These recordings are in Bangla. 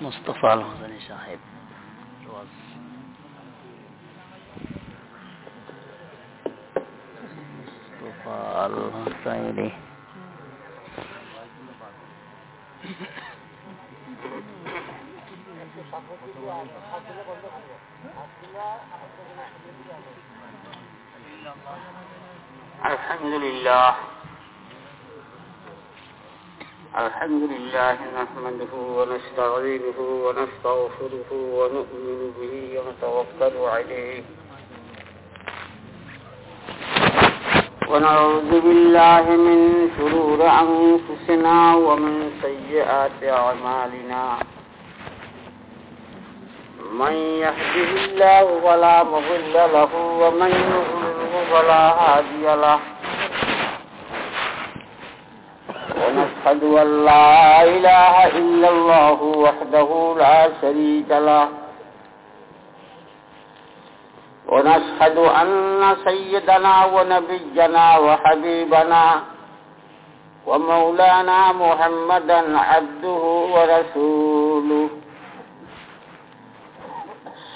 مصطفى الغزني صاحب. مصطفى الغزني الحمد لله. الحمد لله نحمده ونستعينه ونستغفره ونؤمن به ونتوكل عليه. ونعوذ بالله من شرور أنفسنا ومن سيئات أعمالنا. من يهده الله فلا مضل له ومن يضلله فلا هادي له. ونشهد أن لا إله إلا الله وحده لا شريك له. ونشهد أن سيدنا ونبينا وحبيبنا ومولانا محمدا عبده ورسوله.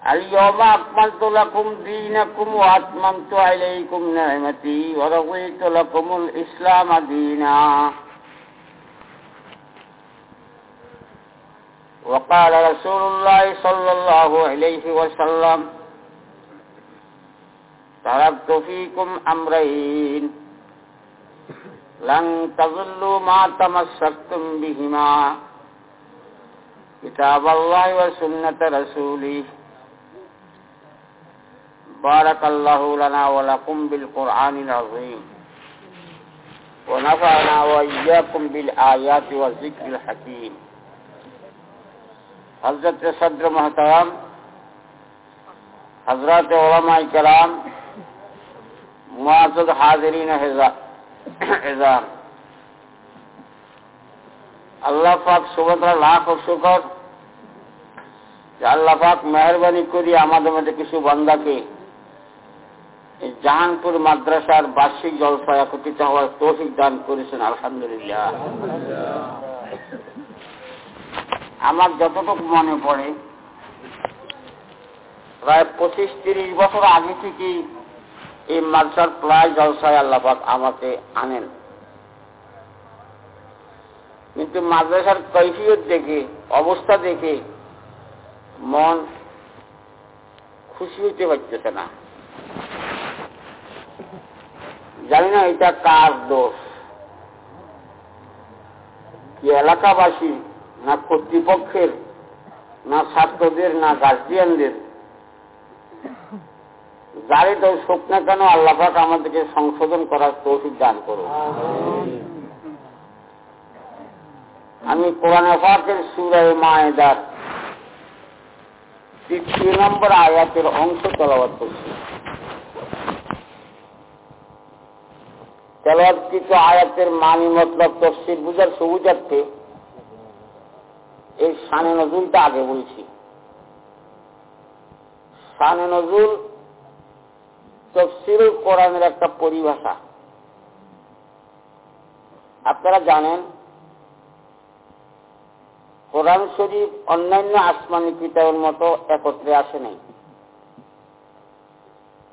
اليوم أكملت لكم دينكم وأتممت عليكم نعمتي ورضيت لكم الإسلام دينا. وقال رسول الله صلى الله عليه وسلم تركت فيكم أمرين. لن تضلوا ما تمسكتم بهما. كتاب الله وسنة رسوله. بارك الله لنا ولكم بالقرآن العظيم ونفعنا وإياكم بالآيات والذكر الحكيم حضرت صدر محترم حضرت علماء کرام معزز حاضرین عظام আল্লাহ পাক সুভদ্রা লাখ ও শুকর যে আল্লাহ পাক মেহরবানি করি আমাদের মধ্যে কিছু বান্দাকে জাহানপুর মাদ্রাসার বার্ষিক জলসায় একত্রিত হওয়ার তৌফিক দান করেছেন, আলহামদুলিল্লাহ। আমার যতটুকু মনে পড়ে, প্রায় পঁচিশ তিরিশ বছর আগে থেকেই এই মাদ্রাসার প্রায় জলসায় আল্লাপাক আমাকে আনেন। কিন্তু মাদ্রাসার কৈফিয়ত দেখে, অবস্থা দেখে মন খুশি হইতে পারতেছে না। জানি না এটা কার দোষ। কি এলাকাবাসী না কর্তৃপক্ষের, না ছাত্রদের, না গার্জিয়ানদের যারে দোষ হোক না কেন আল্লাহাক আমাদেরকে সংশোধন করার তৌফিক দান করো আমি কোরআনে ফাঁকের সুরায় মায়েদার তৃতীয় নম্বর আয়াতের অংশ তলাবাদ করছি। তেলাওয়াতকৃত আয়াতের মানি মতলব, তফসির বুঝার সবুজার্থে এই শানে নজরুলটা আগে বলছি। শানে নজরুল তফসিরুল কোরআনের একটা পরিভাষা। আপনারা জানেন, কোরআন শরীফ অন্যান্য আসমানি কিতাবের মতো একত্রে আসে নাই।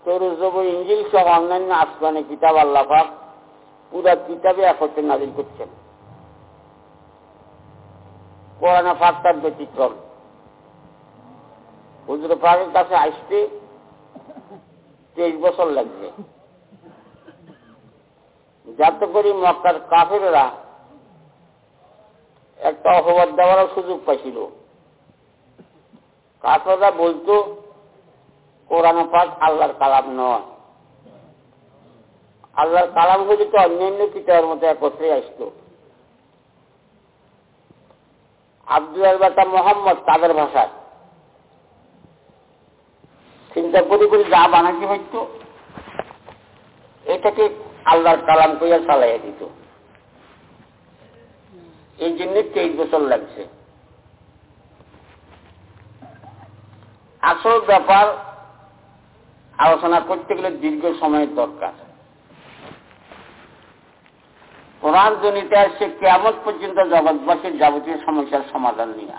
তরুজব ইঞ্জিল সহ অন্যান্য আসমানি কিতাব আল্লাহাক পুরা কিতাবে একত্রে নাজিল করছেন। কোরআন ফাঁকটার ব্যতিক্রম। হুজুর পাকের কাছে আসতে তেইশ বছর লাগছে যাতে করি মক্কার কাফেরা একটা অপবাদ দেওয়ারও সুযোগ পাইছিল। কাফেরা বলতো, কোরআন পাক আল্লাহর কালাম নয়। আল্লাহর কালাম গুলি তো অন্যান্য কিতাবের মতো একত্রে আসতো। আব্দুল বেটা মোহাম্মদ তাদের ভাষায়। চিন্তা করি করি যা বানাতে হইতো, এটাকে আল্লাহর কালাম কইয়া চালাইয়া দিত। এই জন্য তেইশ বছর লাগছে। আসল ব্যাপার আলোচনা করতে গেলে দীর্ঘ সময়ের দরকার। কোরআন জনিতে আসছে কেমন পর্যন্ত জগৎবাসীর যাবতীয় সমস্যার সমাধান নিয়ে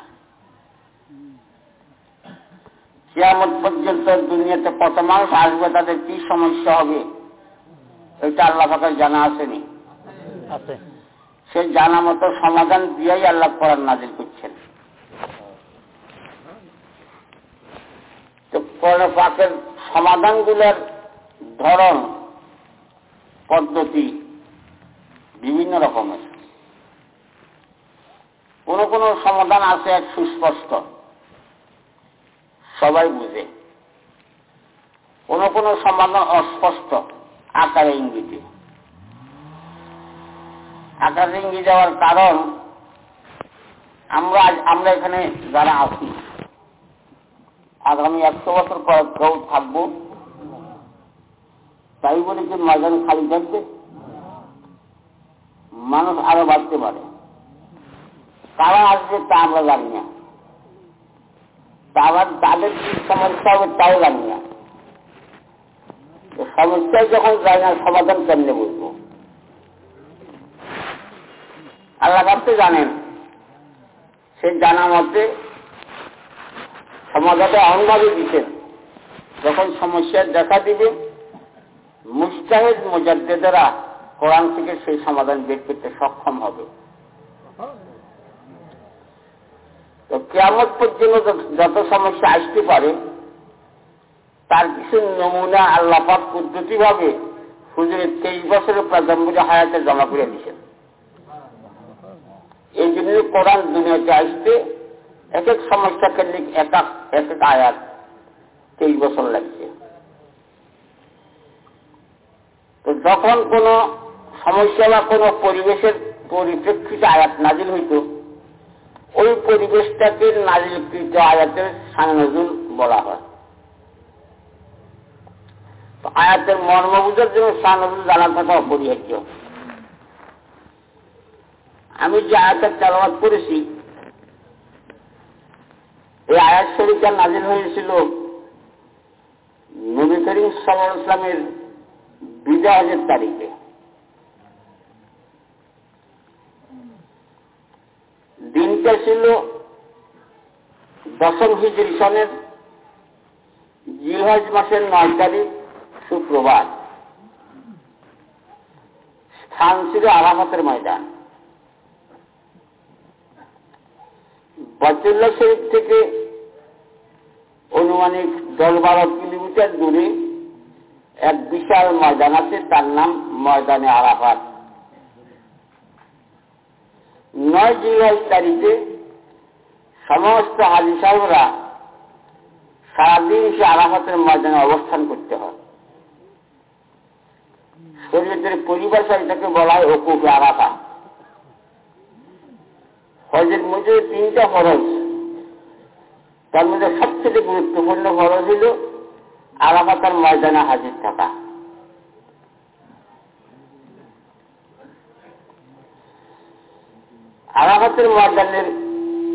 কেমন পর্যন্ত দুনিয়াতে কত মানুষ আসবে তাদের কি সমস্যা হবে এটা আল্লাহ পাকের জানা আসেনি। সে জানা মতো সমাধান দিয়েই আল্লাহ কোরআন নাজিল করছেন। তো কোরআন পাকের সমাধানগুলোর ধরন পদ্ধতি বিভিন্ন রকমের। কোন কোন সমাধান আছে এক সুস্পষ্ট। সবাই বুঝে। কোন কোন সমাধান অস্পষ্ট আকারে ইঙ্গিতে। আকারে ইঙ্গিত যাওয়ার কারণ আমরা আমরা এখানে যারা আছি, আগামী একশো বছর পর কেউ থাকব, তাই বলে কি ময়দান খালি থাকবে? মানুষ আরও বাড়তে পারে। তারা আসবে তা আমরা জানি না। তারা তাদের কি সমস্যা হবে তাও জানি না। সমস্যায় যখন যায় না, সমাধান কেমনে বলব আল্লাহ তো জানেন। সে জানা মতে সমাধানটা এমনভাবে দিচ্ছেন যখন সমস্যার দেখা দিবে, মুস্তাহিদ মুজাদ্দেদেরা কোরআন থেকে সেই সমাধান বের করতে সক্ষম হবে। তো কেমন পর্যন্ত যত- সমস্যা আসতে পারে, তার কিছু নমুনা আল্লাপাক পদ্ধতি ভাবে হুজুরের তেইশ বছরের প্রাজম্বরী হায়াতে জমা করে দিয়েছেন। এই জন্য কোরআন দুনিয়াতে আসতে এক এক সমস্যা কেন্দ্রিক এক এক আয়াত তেইশ বছর লাগছে। তো যখন কোন সমস্যা বা কোন পরিবেশের পরিপ্রেক্ষিতে আয়াত নাজিল হইত। ওই পরিবেশটাকে নাজিলকৃত আয়াতের সানজুল বলা হয়। আয়াতের মর্ম বুঝার জন্য সানজুল জানা থাকা অপরিহার্য। আমি যে আয়াতের চালাবাদ করেছি, এই আয়াত শরীফটা নাজিল হয়েছিল নবী করিম সাল্লাহ ইসলামের বিদায়ের তারিখে। ছিল দশম হিজরি সনের জিলহজ মাসের নয় তারিখ শুক্রবার। স্থান ছিল আরাফাতের ময়দান। বচুল্লা শরীফ থেকে অনুমানিক দশ বারো কিলোমিটার দূরে এক বিশাল ময়দান আছে, তার নাম ময়দানে আরাফাত। নয় জুলাই তারিখে সমস্ত হাজি সাহেবরা সারাদিন সে আরাফাতের ময়দানে অবস্থান করতে হয়। শরীয়তের পরিভাষায় এটাকে বলা হয় অকুফে আরাফা। হজের মধ্যে তিনটা ফরজ। তার মধ্যে সবচেয়ে গুরুত্বপূর্ণ ফরজ হল আরাফাতার ময়দানে হাজির থাকা। আরাফাতের ময়দানের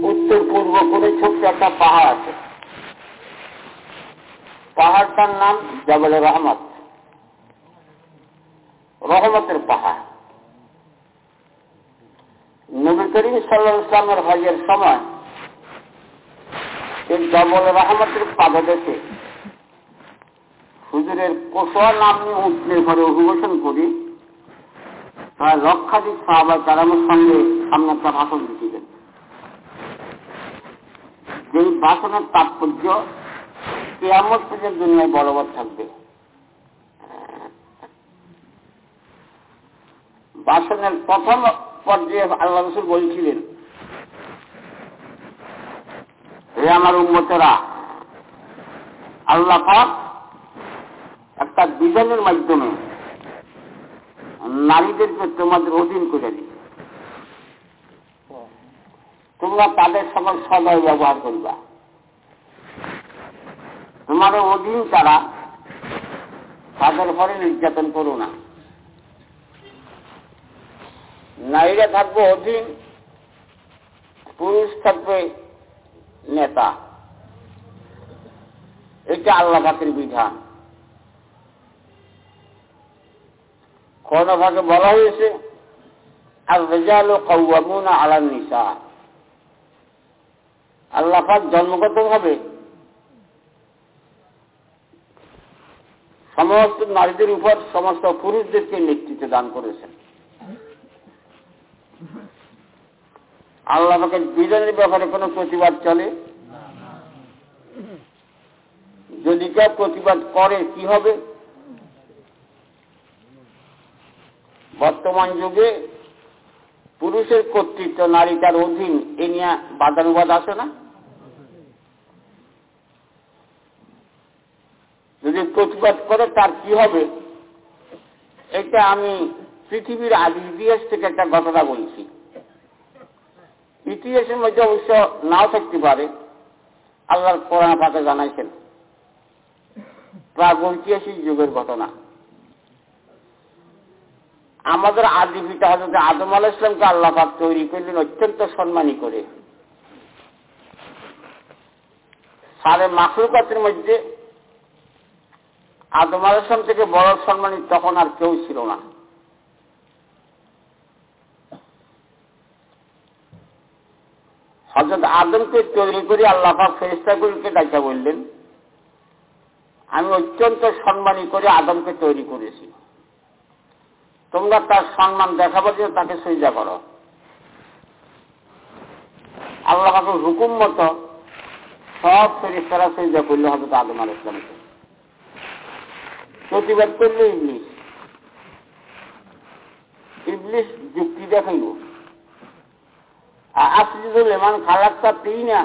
উত্তর পূর্ব করে ছোট্ট একটা পাহাড় আছে। পাহাড়টার নাম জবল রহমত। রহমতের পাহাড়। নবী করিম সাল্লাহ ইসলামের হজের সময় এই জবল রহমতের পাদদেশে হুজুরের কোষোয়া নামনি উঠলে ঘরে অভিবাসন করি। তার লক্ষাধিক সাহাবাই কারামের সঙ্গে সামনে একটা ভাষণ দিয়েছিলেন। যেই ভাষণের তাৎপর্য কেয়ামত পর্যন্ত দুনিয়ায় বলবৎ থাকবে। ভাষণের প্রথম পর্যায়ে আল্লাহ রসুল বলছিলেন, হে আমার উন্মতেরা আল্লাহ পাক একটা বিধানের মাধ্যমে নারীদেরকে তোমাদের অধীন করে দিবে তোমরা তাদের সকল সদয় ব্যবহার করবা। তোমার অধীন তারা তাদের পরে নির্যাতন করো না। নারীরা থাকবে অধীন, পুরুষ থাকবে নেতা। এটা আল্লাহ পাকের বিধান। কোন ভাগে বলা হয়েছে আর রেজাল কৌয়ামুনা আলান নিসা আল্লাহ পাক জন্মগত ভাবে সমস্ত নারীদের উপর সমস্ত পুরুষদেরকে নেতৃত্ব দান করেছেন। আল্লাহ পাকের বিধানের ব্যাপারে কোনো প্রতিবাদ চলে? যদি কেউ প্রতিবাদ করে, কি হবে? বর্তমান যুগে পুরুষের কর্তৃত্ব নারী তার অধীন, এ নিয়ে বাদানুবাদ আছে না? যদি প্রতিবাদ করে, তার কি হবে? এটা আমি পৃথিবীর আদি ইতিহাস থেকে একটা ঘটনা বলছি। ইতিহাসের মধ্যে অবশ্য নাও থাকতে পারে। আল্লাহর কোরআন পাকে জানাইছেন। প্রাগৈতিহাসিক যুগের ঘটনা। আমাদের আদি পিতা হজরত আদম আল ইসলামকে আল্লাহ পাক তৈরি করলেন অত্যন্ত সম্মানী করে। সারে মাখলুকাতের মধ্যে আদম আল থেকে বড় সম্মানী তখন আর কেউ ছিল না। হজরত আদমকে তৈরি করে আল্লাহ ফেরিস্তাগুলিকে ডাকা বললেন, আমি অত্যন্ত সম্মানী করে আদমকে তৈরি করেছি। তোমরা তার সম্মান দেখাবার জন্য তাকে সজ্জা করো। আল্লাহ হুকুম মতো সব ফেরিস্তারা সজ্জা করলে হবে আদম আল ইসলামকে প্রতিবাদ করলে ইংলিশ ইংলিশ যুক্তি দেখাইব আসজিদুল এমান খালাক্তা পেই না।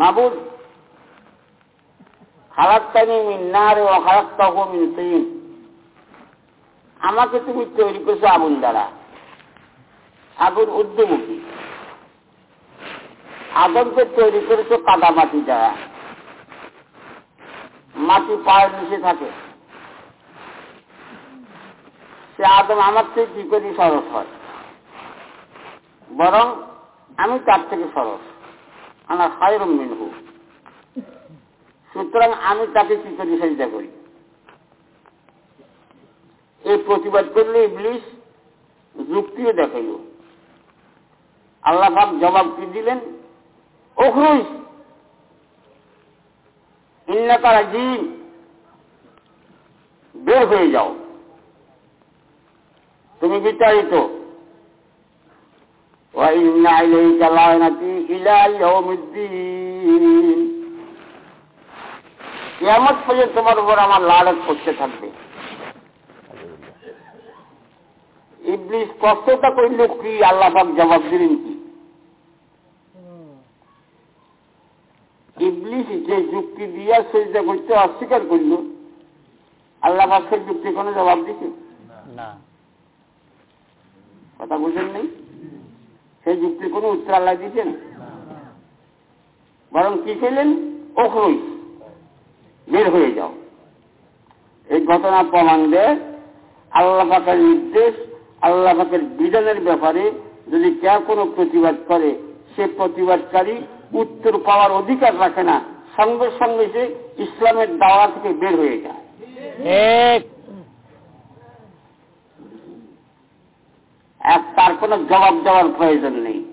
মাবুদ খালাক্তানি মিন নারে ও খালাক্তাহু মিন তিন আমাকে তুমি তৈরি করছ আগুন দ্বারা। আগুন উদ্যমুখী আদমকে তৈরি করেছ কাদা মাটি দ্বারা। মাটি পায়ের নিচে থাকে। সে আদম আমার থেকে কি করি সরস হয়? বরং আমি তার থেকে সরস। আমার খায়রম মিনহু। সুতরাং আমি তাকে কি করি সেজদা করি? এই প্রতিবাদ করলে ইবলিশ যুক্তিও দেখাইল। আল্লাহ জবাব কি দিলেন? ওখরুই ইন্নাকারা বের হয়ে যাও। তুমি বিচারিত কেমন তোমার উপর আমার লালত করতে থাকবে। ইবলিশ কষ্টটা করলে কি? আল্লাহ জবাব দিলেন কি? যে যুক্তি দিয়া সেজদা করতে অস্বীকার করল আল্লাহ পাকের যুক্তি কোনো জবাব না। কথা বুঝেন নেই? সেই যুক্তির কোনো উত্তর আল্লাহ দিচ্ছেন বরং কি করলেন ওখরই। বের হয়ে যাও। এই ঘটনা প্রমাণ দেয় আল্লাহ পাকের নির্দেশ আল্লাহ পাকের বিধানের ব্যাপারে যদি কেউ কোনো প্রতিবাদ করে সে প্রতিবাদকারী উত্তর পাওয়ার অধিকার রাখে না সঙ্গে সঙ্গে সে ইসলামের দাওয়া থেকে বের হয়ে যায়। এক। তার কোনো জবাব দেওয়ার প্রয়োজন নেই।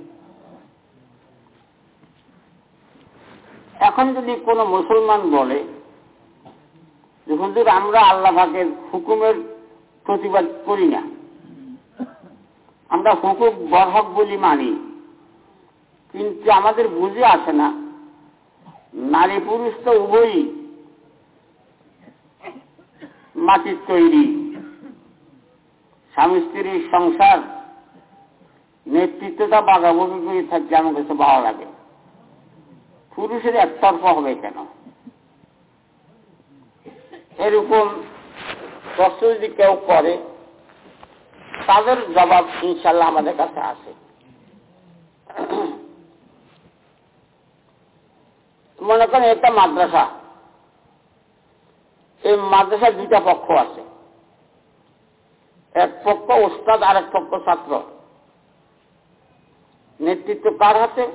এখন যদি কোনো মুসলমান বলে যে হুজুর আমরা আল্লাহ পাকের হুকুমের প্রতিবাদ করি না। আমরা হুকুম বরহক বলি মানি। কিন্তু আমাদের বুঝে আসে না। নারী পুরুষ তো উভয়ই মাটির তৈরি। স্বামী স্ত্রীর সংসার, নেতৃত্বটা বাগাবগি করে থাকছে আমার কাছে ভালো লাগে। পুরুষের একতরফা হবে কেন? এরকম প্রশ্ন যদি কেউ করে, তাদের জবাব ইনশাল্লাহ আমাদের কাছে আসে। মনে করেন একটা মাদ্রাসা। এই মাদ্রাসার দুইটা পক্ষ আছে। এক পক্ষ ওস্তাদ আর এক পক্ষ ছাত্র। নেতৃত্ব কার হাতে?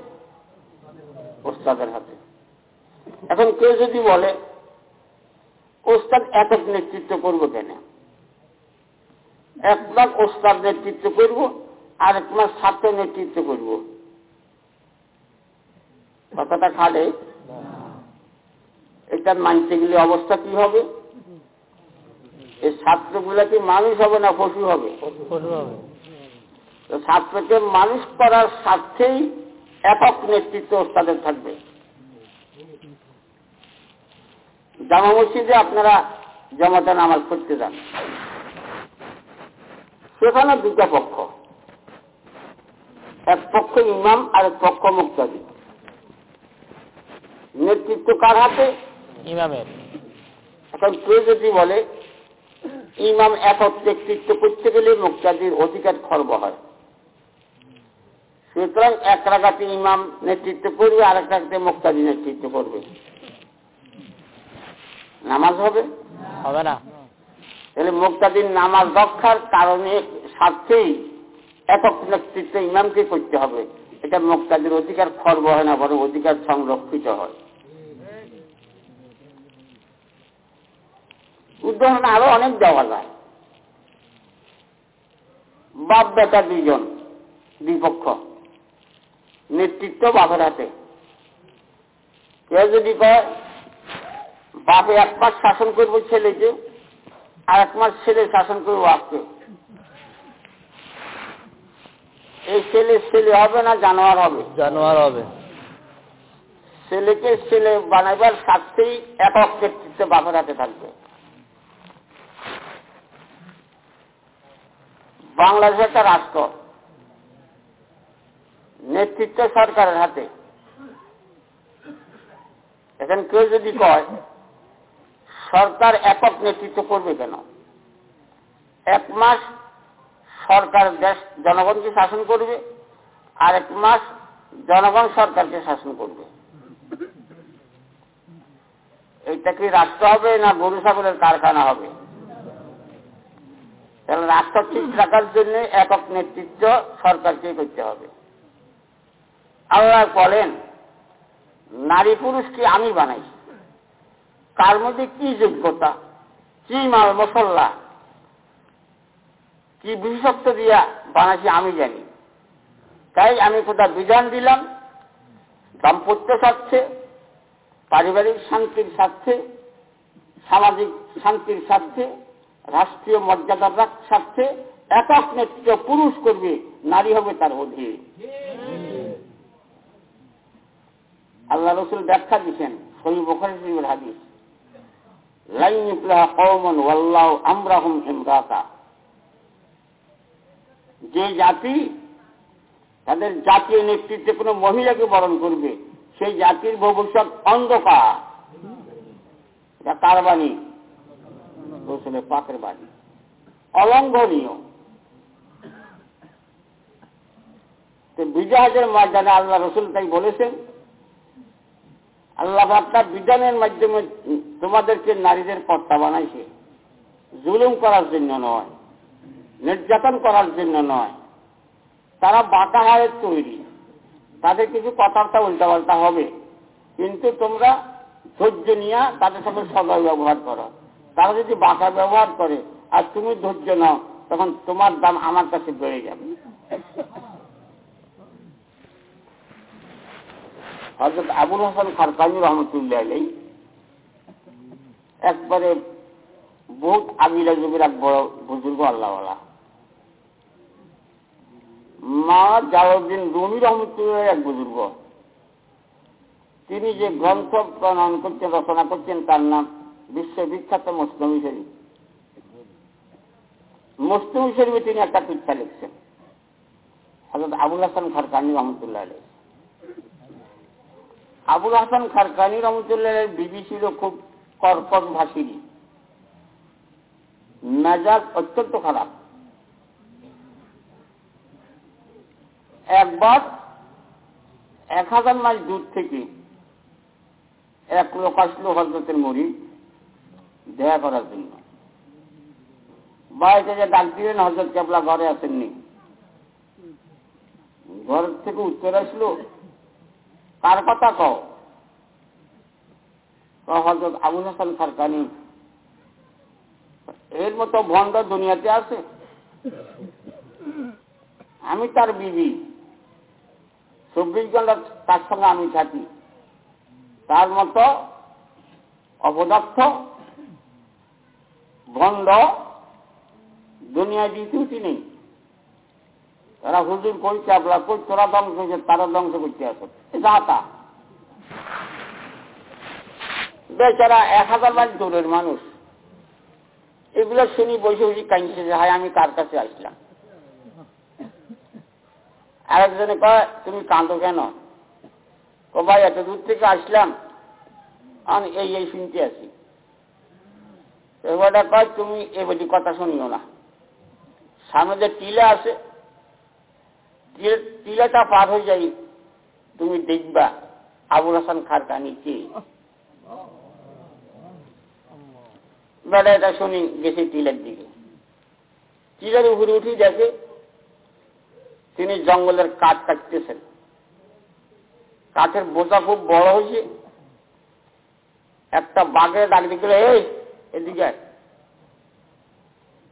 ওস্তাদের হাতে। এখন কেউ যদি বলে, ওস্তাদ একক নেতৃত্ব করব কেন? এক মাস ওস্তাদ নেতৃত্ব করব আর এক মাস ছাত্র নেতৃত্ব করব। কথাটা খালে। এটা মানতে গেলে অবস্থা কি হবে? এই ছাত্রগুলা কি মানুষ হবে না পশু হবে? তো ছাত্রকে মানুষ করার স্বার্থেই একক নেতৃত্ব ওস্তাদের থাকবে। জামা মসজিদে আপনারা জামাতে নামাজ পড়তে যান। সেখানে দুটা পক্ষ। এক পক্ষ ইমাম আর এক পক্ষ মুক্তাদি। নেতৃত্ব কার হাতে? ইমামের। এখন কেউ যদি বলে ইমাম একক নেতৃত্ব করতে গেলে মুক্তাদির অধিকার খর্ব হয়। সুতরাং এক রাগাতে ইমাম নেতৃত্ব করবে আর এক রাগাতে মুক্তাদি নেতৃত্ব করবে। নামাজ হবে? হবে না। তাহলে মুক্তাদির নামাজ রক্ষার কারণে স্বার্থেই একক নেতৃত্ব ইমামকে করতে হবে। এটা মুক্তাদির অধিকার খর্ব হয় না বরং অধিকার সংরক্ষিত হয়। উদাহরণ আরও অনেক দেওয়া যায়। বাপ বেটা দুইজন দুই পক্ষ নেতৃত্ব বাপের হাতে। কেউ যদি কয় বাপে এক মাস শাসন করব ছেলেকে আর এক মাস ছেলে শাসন করব বাপকে। এই ছেলে ছেলে হবে না জানোয়ার হবে? জানোয়ার হবে। ছেলেকে ছেলে বানাইবার স্বার্থেই একক নেতৃত্ব বাপের হাতে থাকবে। বাংলাদেশ একটা রাষ্ট্র। নেতৃত্ব সরকারের হাতে। এখন কেউ যদি কয়, সরকার একক নেতৃত্ব করবে কেন? এক মাস সরকার দেশ জনগণকে শাসন করবে? আর এক মাস জনগণ সরকারকে শাসন করবে। এইটা কি রাষ্ট্র হবে না গরু ছাগলের কারখানা হবে? তাহলে রাষ্ট্র ঠিক রাখার জন্য একক নেতৃত্ব সরকারকে করতে হবে। আল্লাহ বলেন, নারী পুরুষকে আমি বানাই। তার মধ্যে কি যোগ্যতা? কি মাল মশল্লা কি বিশেষত্ব দিয়া বানাইছি আমি জানি। তাই আমি কোথাও বিধান দিলাম, দাম্পত্য স্বার্থে, পারিবারিক শান্তির স্বার্থে, সামাজিক শান্তির স্বার্থে রাষ্ট্রীয় মর্যাদার স্বার্থে একক নেতৃত্ব পুরুষ করবে, নারী হবে তার অধীনে। আল্লাহ রসুল ব্যাখ্যা দিচ্ছেন সহি যে জাতি তাদের জাতীয় নেতৃত্বে কোনো মহিলাকে বরণ করবে, সেই জাতির ভবিষ্যৎ অন্ধকার। এটা কার বাণী পাকের বাণী অলঙ্ঘনীয় তো বিজয়ের আল্লাহ রসুল তাই বলেছেন, আল্লাহ আপনার বিধানের মাধ্যমে তোমাদেরকে নারীদের কর্তা বানাইছে। জুলুম করার জন্য নয়, নির্যাতন করার জন্য নয়। তারা বাঁকা হারের তৈরি। তাদের কিছু কথাবার্তা উল্টাপাল্টা হবে। কিন্তু তোমরা ধৈর্য নিয়ে তাদের সাথে সদয় ব্যবহার করো। তারা যদি বাঁকা ব্যবহার করে আর তুমি ধৈর্য নাও, তখন তোমার দাম আমার কাছে বেড়ে যাবে। হজরত আবুল হাসান খারকানি রহমতুল্লাহ আলাই একবারে বহুত আবিরা যুগের এক বড় বুজুর্গ আল্লাহওয়ালা। মা জালাউদ্দিন রুমি রহমতুল্লাহ এক বুজুর্গ। তিনি যে গ্রন্থ প্রণয়ন করছেন রচনা করছেন তার নাম বিশ্ববিখ্যাত মুসলিম শরীফ। মুসলিম শরীফে তিনি একটা পৃষ্ঠা লিখছেন। হজরত আবুল হাসান খারকানি রহমতুল্লাহ আবুল হাসান খারকানি রহমতুল্লাহ বিবি ছিল খুব কর্কশ ভাষিনী মেজাজ অত্যন্ত খারাপ। একবার এক হাজার মাইল দূর থেকে এক লোক আসলো হজরতের মরি দেখা করার জন্য। বাড়িতে যে ডাক দিলেন হজরত কেবলা ঘরে আসেননি। ঘর থেকে উত্তর আসলো, কার কথা কও? হজরত আবুল হাসান সরকারি এর মতো ভণ্ড দুনিয়াতে আছে? আমি তার বিবি। চব্বিশ ঘণ্টা তার সঙ্গে আমি থাকি। তার মতো অপদার্থ ভণ্ড দুনিয়া দ্বিতীয়টি নেই। তারা হুজুর কই চাপলা কই তোরা ধ্বংস হয়েছে তারা ধ্বংস করতে আসো। যা তা বেচারা এক হাজার মাইল দূরের মানুষ। এগুলো শুনি বসে বসে কাঁদছে যে, হায়, আমি কার কাছে আসলাম? আরেকজনে কয়, তুমি কাঁদো কেন? ও ভাই, এত দূর থেকে আসলাম। আমি এই এই শুনতে আছি এবারটা কয়, তুমি এ বলি কথা শুনিও না। সামনে যে টিলা আছে টিলা- টিলাটা পার হয়ে যাই তুমি দেখবা আবুল হাসান খার কানি কে এটা শুনি, গেছে টিলার দিকে। টিলার উপরে উঠে দেখে তিনি জঙ্গলের কাঠ কাটতেছেন। কাঠের বোঝা খুব বড় হয়েছে। একটা বাঘের ডাক দিকে এই এদিকে।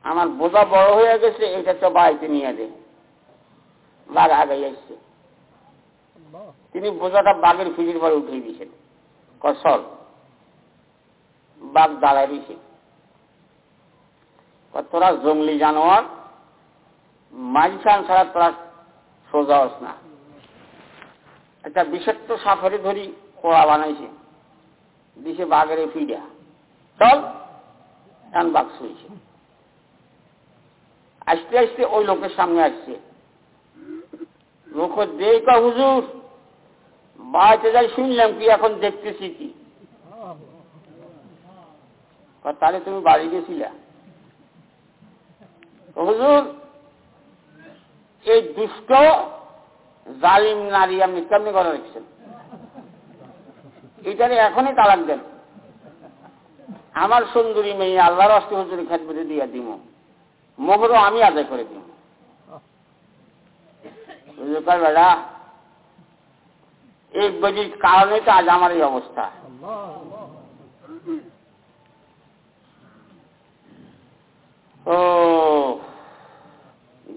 আমার বোঝা বড় হয়ে গেছে এটা তো বাড়িতে নিয়ে দে। বাঘ আগে আসছে। তিনি বোঝাটা বাঘের ফিজির পরে উঠিয়ে দিয়েছেন। কসল বাঘ দাঁড়ায় দিয়েছে তোরা জঙ্গলি জানোয়ার মাঝখান ছাড়া তোরা সোজা হস না। একটা বিষাক্ত সাফারি ধরি কোড়া বানাইছে। দিছে বাঘের ফিডা চল। এখন বাঘ শুয়েছে আসতে আসতে ওই লোকের সামনে আসছে। লোক দেখ হুজুর, বাড়িতে যাই শুনলাম কি, এখন দেখতেছি কি? তাহলে তুমি বাড়ি গেছিলা? হুজুর, এই দুষ্ট জালিম নারী আপনি কেমনি করে রেখেছেন? এখনই তালাক দেন। আমার সুন্দরী মেয়ে আল্লাহর অস্তি হুজুরি খেদমতে দিয়া দিব মোহরও আমি আদায় করে দিব কয়, এই বজির কারণে তো আজ আমার এই অবস্থা। ও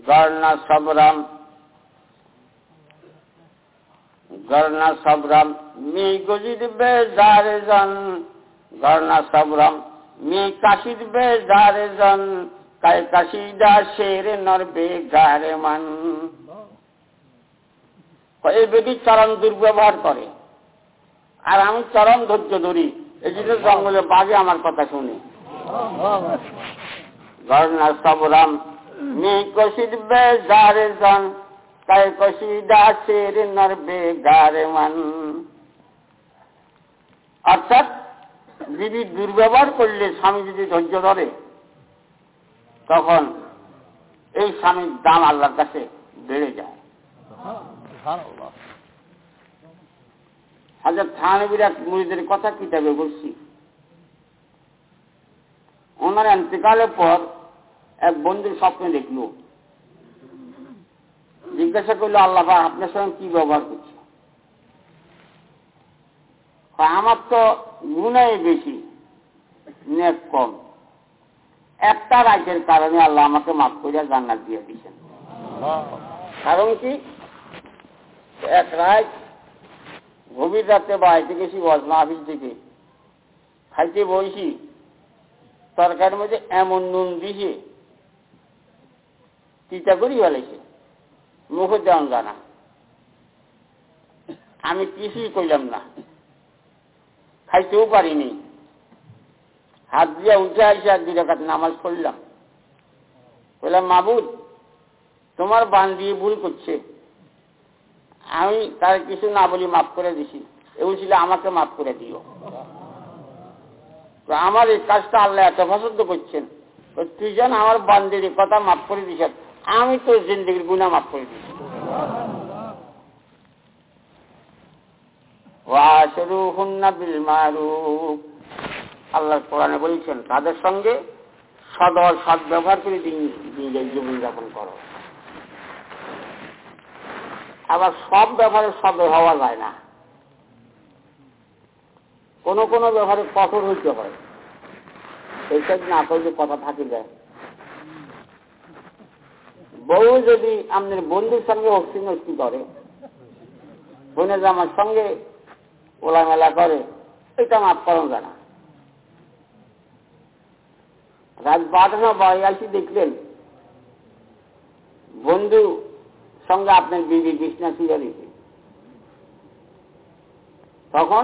গর্ণা সবরাম গর্ণা সবরাম মি গজিদ বেজারে জন গর্ণা সবরাম মি কাশিদ বেজারে জন কাই কাশিদা শের নর বেগারে মান এই বেটি চরম দুর্ব্যবহার করে আর আমি চরম ধৈর্য ধরি এই জন্য জঙ্গলে বাঘে আমার কথা শুনি গর্ণা সবরাম মি কশিদ বেজারে জন তাই কশিদা শের নর বেগারে মান অর্থাৎ যদি দুর্ব্যবহার করলে স্বামী যদি ধৈর্য ধরে তখন এই স্বামীর দাম আল্লাহর কাছে বেড়ে যায়। হাজার থানবির এক মুড়িদের কথা কিতাবে বলছি। ওনার এন্তেকালের পর এক বন্ধুর স্বপ্নে দেখল। জিজ্ঞাসা করল আল্লাহ আপনার সঙ্গে কি ব্যবহার করছে আমার তো গুণাই বেশি নেক কম। একটা রাজ্যের কারণে আল্লাহ আমাকে মাফ করিয়া জান্নাত দিয়ে দিয়েছেন। কারণ কি? এক রাত গভীর রাতে বাড়িতে গেছি বজনা অফিস থেকে খাইতে বইছি, তরকারির মধ্যে এমন নুন দিছে, তিতা করি ফেলেছে মুখে দেওয়ান জানা আমি কিছুই কইলাম না। খাইতেও পারিনি। হাত দিয়ে উঠে আসে আর দুই রাখাত নামাজ পড়লাম। বললাম, মাবুদ, তোমার বান দিয়ে ভুল করছে। আমি তার কিছু না বলি মাফ করে দিছি। এও ছিল আমাকে মাফ করে দিও। তো আমার এই কাজটা আল্লাহ এত পছন্দ করছেন। তুই যেন আমার বান্দির কথা মাফ করে দিস আমি তো জিন্দগির গুণা মাফ করে দিছি। আল্লাহ কোরআনে বলেছেন, তাদের সঙ্গে সদর সদ ব্যবহার করে জীবনযাপন করো। আবার সব ব্যাপারে সদর হওয়া যায় না। কোন কোন ব্যাপারে কঠোর হইতে হয়। এইসব না করলে কথা থাকি যায়। বউ যদি আপনার বন্ধুর সঙ্গে নস্তি করে, বোনের জামার সঙ্গে ওলামেলা করে এটা মাফ করানো যায় না রাত বারোটা বাড়ি আসি দেখলেন। বন্ধু সঙ্গে আপনার বিবি বিছনা শুয়ে দিচ্ছে তখন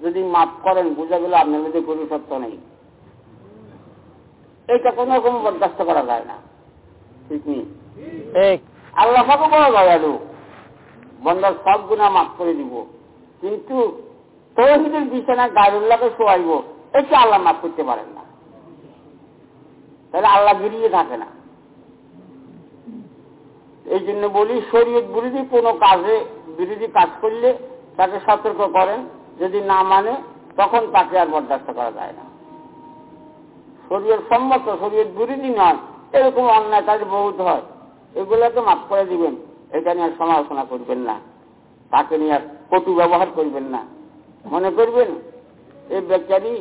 যদি মাফ করেন বুঝা গেল আপনার মধ্যে কোনো সত্য নেই। এটা কোনো রকম বরদাস্ত করা যায় না। ঠিক নেই? আল্লাহ পাকে বড় দয়ালু বন্দার সব গুণা মাফ করে দিব। কিন্তু তৌহিদের বিছানা গায়রুল্লাহকে শোয়াইব এটা আল্লাহ মাফ করতে পারেন না। তাহলে আল্লাহ গিরিয়ে থাকে না। এই জন্য বলি, শরীয়ত বিরোধী কোনো কাজে বিরোধী কাজ করলে তাকে সতর্ক করেন, যদি না মানে তখন তাকে আর বরদাস্ত করা যায় না। শরীর সম্মত শরীর বিরোধী নয়, এরকম অন্যায় কাজ বহুত হয়। এগুলোকে মাফ করে দিবেন, এটা নিয়ে আর সমালোচনা করবেন না। তাকে নিয়ে আর কটু ব্যবহার করবেন না। মনে করবেন? এই বেচারি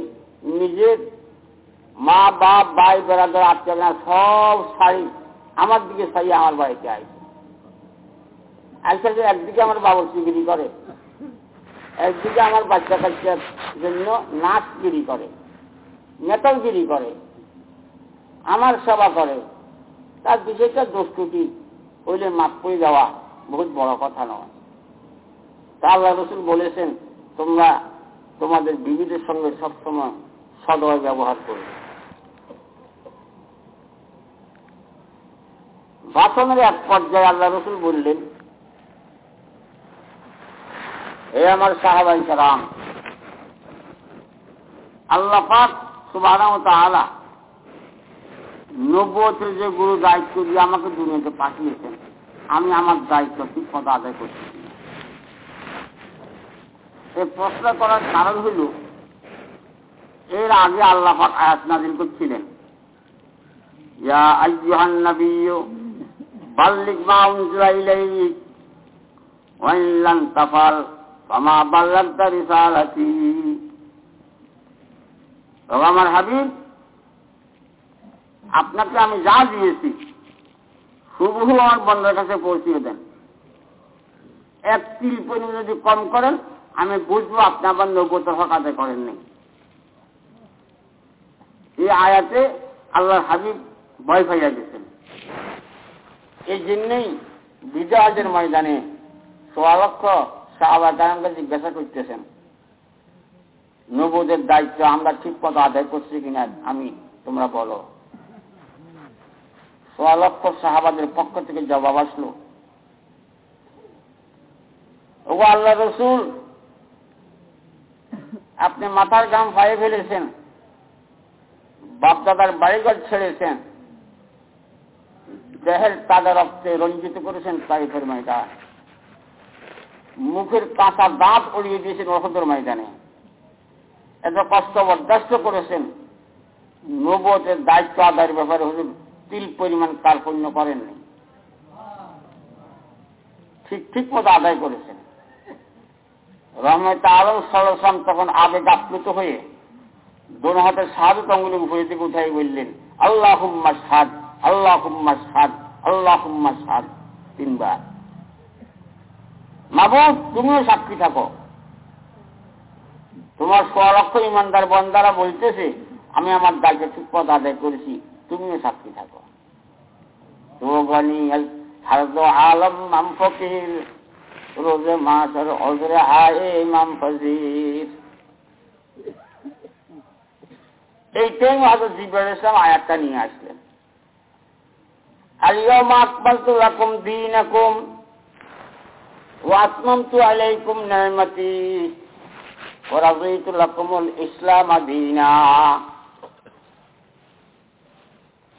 নিজের মা, বাপ, ভাই বেড়াদার আত্মীয় সব শাড়ি আমার দিকে শাড়ি আমার বাড়িতে আই আইসা একদিকে আমার বাবরচিগিরি করে, একদিকে আমার বাচ্চা কাচ্চার জন্য নাচগিরি করে নেতালগিরি করে, আমার সেবা করে, তার বিষয়টা দোষ ত্রুটি হইলে মাপ করে দেওয়া বহুত বড় কথা নয়। আল্লাহ রসুল বলেছেন, তোমরা তোমাদের বিবিদের সঙ্গে সবসময় সদয় ব্যবহার করবে। ভাষণের এক পর্যায়ে আল্লাহ রসুল বললেন হে আমার সাহাবাই সালাম আল্লাহ পাক সুবাহ তাআলা নব্বতের যে গুরু দায়িত্ব দিয়ে আমাকে দুনিয়াতে পাঠিয়েছেন, আমি আমার দায়িত্ব ঠিক মতো আদায় করছি। এই প্রশ্ন করার কারণ হইল, এর আগে আল্লাহ আয়াত নাজিল করছিলেন। আপনাকে আমি যা দিয়েছি, হুবহু আমার বন্ধের কাছে পৌঁছিয়ে দেন। এক তিল পরিমাণ যদি কম করেন আমি বুঝব আপনি আবার নব্বত হক আদায় করেননি। এই আয়াতে আল্লাহর হাবিব ভয় পাইয়া গেছেন। এই জন্যই বিজয়াজের ময়দানে সোয়া লক্ষ সাহাবাদানকে জিজ্ঞাসা করতেছেন নবুদের দায়িত্ব আমরা ঠিক মতো আদায় করছি কিনা আমি, তোমরা বলো। সোয়ালক্ষ সাহাবাদের পক্ষ থেকে জবাব আসলো। ও আল্লাহ রসুল আপনি মাথার গাম ফায়ে ফেলেছেন, বাপদাদার বাড়িঘর ছেড়েছেন, দেহের তাজা রক্তে রঞ্জিত করেছেন তাইফের ময়দান। মুখের কাঁচা দাঁত উড়িয়ে দিয়েছেন ওষুধের ময়দানে। এত কষ্ট বরদাস্ত করেছেন নবতের দায়িত্ব আদায়ের ব্যাপারে হুজুর তিল পরিমাণ কার্পণ্য করেননি। ঠিক ঠিক মতো আদায় করেছেন। রহমত আলম সরসাম তখন আবেগ আপ্লুত হয়ে দোনো হাতের সাহায্য অঙ্গুলি উপরে থেকে উঠাই বললেন আল্লাহ হুম্মা সাদ আল্লাহ হুম্মা সাদ আল্লাহ হুম্মা সাদ তিনবার। মাবুদ, তুমিও সাক্ষী থাকো। তোমার স্বলক্ষ ইমানদার বন্দারা বলতেছে, আমি আমার দায়িত্ব ঠিক পথ আদায় করেছি, তুমিও সাক্ষী থাকো। তো গনি আলম মাম রোজে মাসের অজরে আয়ে ইমাম ফজির এইটাই হয়তো জিবর ইসলাম আয়াতটা নিয়ে আসলেন। আলিয়ম আকবালতু লাকুম দীনাকুম ওয়া আতমামতু আলাইকুম নি'মাতি ওয়া রাদিতু লাকুমুল ইসলাম দীনা।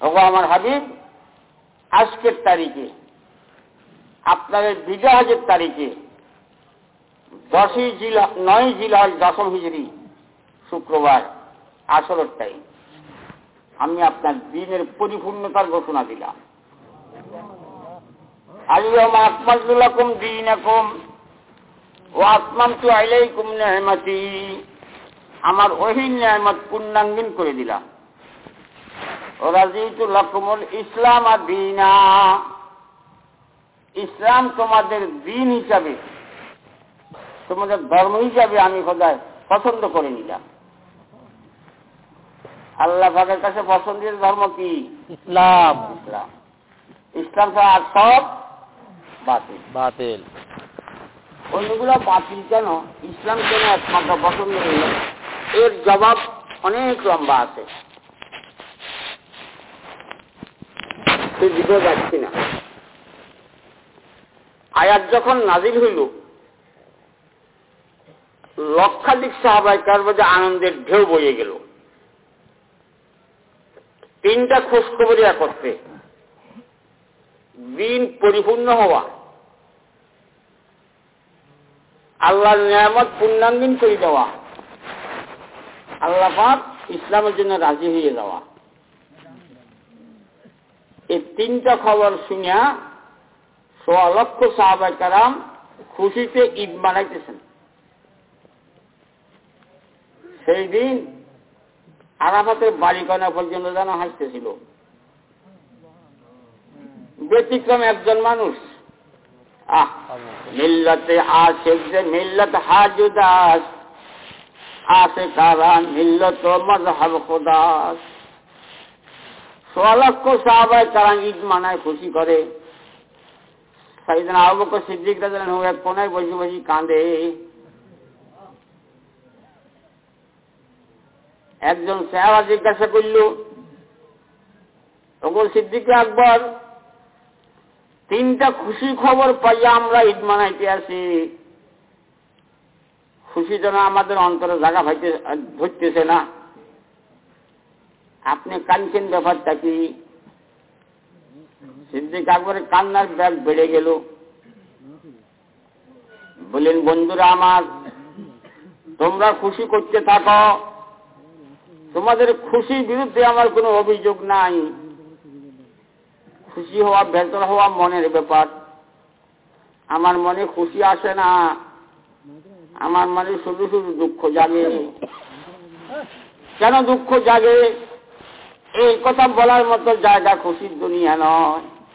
ওগো আমার হাবিব, আজকের তারিখে আপনাদের বিজয়ের তারিখে দশই জিলা, নয় জিলার দশম হিজড়ি শুক্রবার, আসরের টাইম আমি আপনার দিনের পরিপূর্ণতার ঘোষণা দিলাম। আমার ওহি নেহমত পূর্ণাঙ্গিন করে দিলাম। ইসলাম আর দিনা ইসলাম তোমাদের দিন হিসাবে তোমাদের ধর্ম হিসাবে আমি খোদায় পছন্দ করে নিলাম। আল্লাহ পাকের কাছে পছন্দের ধর্ম কি? ইসলাম। ইসলাম। ইসলাম আর সব বাতিল। বাতিল। অন্যগুলো বাতিল কেন? ইসলাম কেন একমাত্র পছন্দ হইল এর জবাব অনেক লম্বা আছে। সে দিকে যাচ্ছি না। আয়াত যখন নাজিল হইল, লক্ষাধিক সাহাবাই কার মধ্যে আনন্দের ঢেউ বয়ে গেল। তিনটা খোঁজখবরি একত্রে। দিন পরিপূর্ণ হওয়া, আল্লাহর নিয়ামত পূর্ণাঙ্গীন করে দেওয়া, আল্লাহ ইসলামের জন্য রাজি হয়ে যাওয়া। এই তিনটা খবর শুনিয়া সোয়া লক্ষ সাহাবাই কারাম খুশিতে ঈদ মানাইতেছেন সেই দিন আরাফাতের বাড়িকণা পর্যন্ত যেন হাসতেছিল। ব্যতিক্রম একজন মানুষ। আহ, মিল্লতে আশেক যে মিল্লত হাজুদাস আসে কারা মিল্লত মজহাব খুদাস। সোয়ালক্ষ সাহাবায় তারা ঈদ মানায় খুশি করে। সাইদিন সিদ্দিক কোনায় বসে কাঁদে একজন সাহাবা জিজ্ঞাসা করল তখন সিদ্দিক আকবর তিনটা খুশি খবর পাইয়া আমরা ঈদ মানাইতে আসি খুশি যেন আমাদের অন্তরে জায়গা ভাইতে ধরতেছে না আপনি কানছেন ব্যাপারটা কি সিদ্দিক আকবরের কান্নার ব্যাগ বেড়ে গেল। বললেন, বন্ধুরা আমার, তোমরা খুশি করতে থাকো। তোমাদের খুশির বিরুদ্ধে আমার কোনো অভিযোগ নাই। খুশি হওয়া ভেতর হওয়া মনের ব্যাপার। আমার মনে খুশি আসে না। আমার মনে শুধু শুধু দুঃখ জাগে। কেন দুঃখ জাগে? এই কথা বলার মতো জায়গা খুশির দুনিয়া নয়।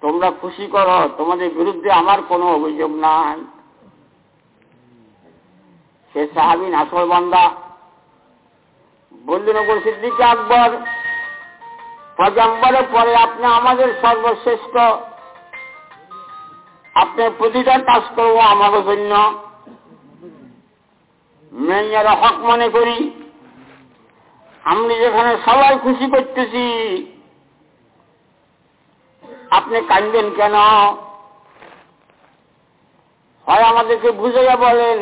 তোমরা খুশি করো, তোমাদের বিরুদ্ধে আমার কোনো অভিযোগ নাই। সে সাহাবিন আসল বান্দা। ওপর সিদ্দিক আকবর, পয়গম্বরের পরে আপনি আমাদের সর্বশ্রেষ্ঠ। আপনি প্রতিটা কাজ করব আমাদের জন্য। মেয়েরা হক মনে করি, আমি যেখানে সবাই খুশি করতেছি আপনি কানবেন কেন? হয় আমাদেরকে বুঝাইয়া বলেন,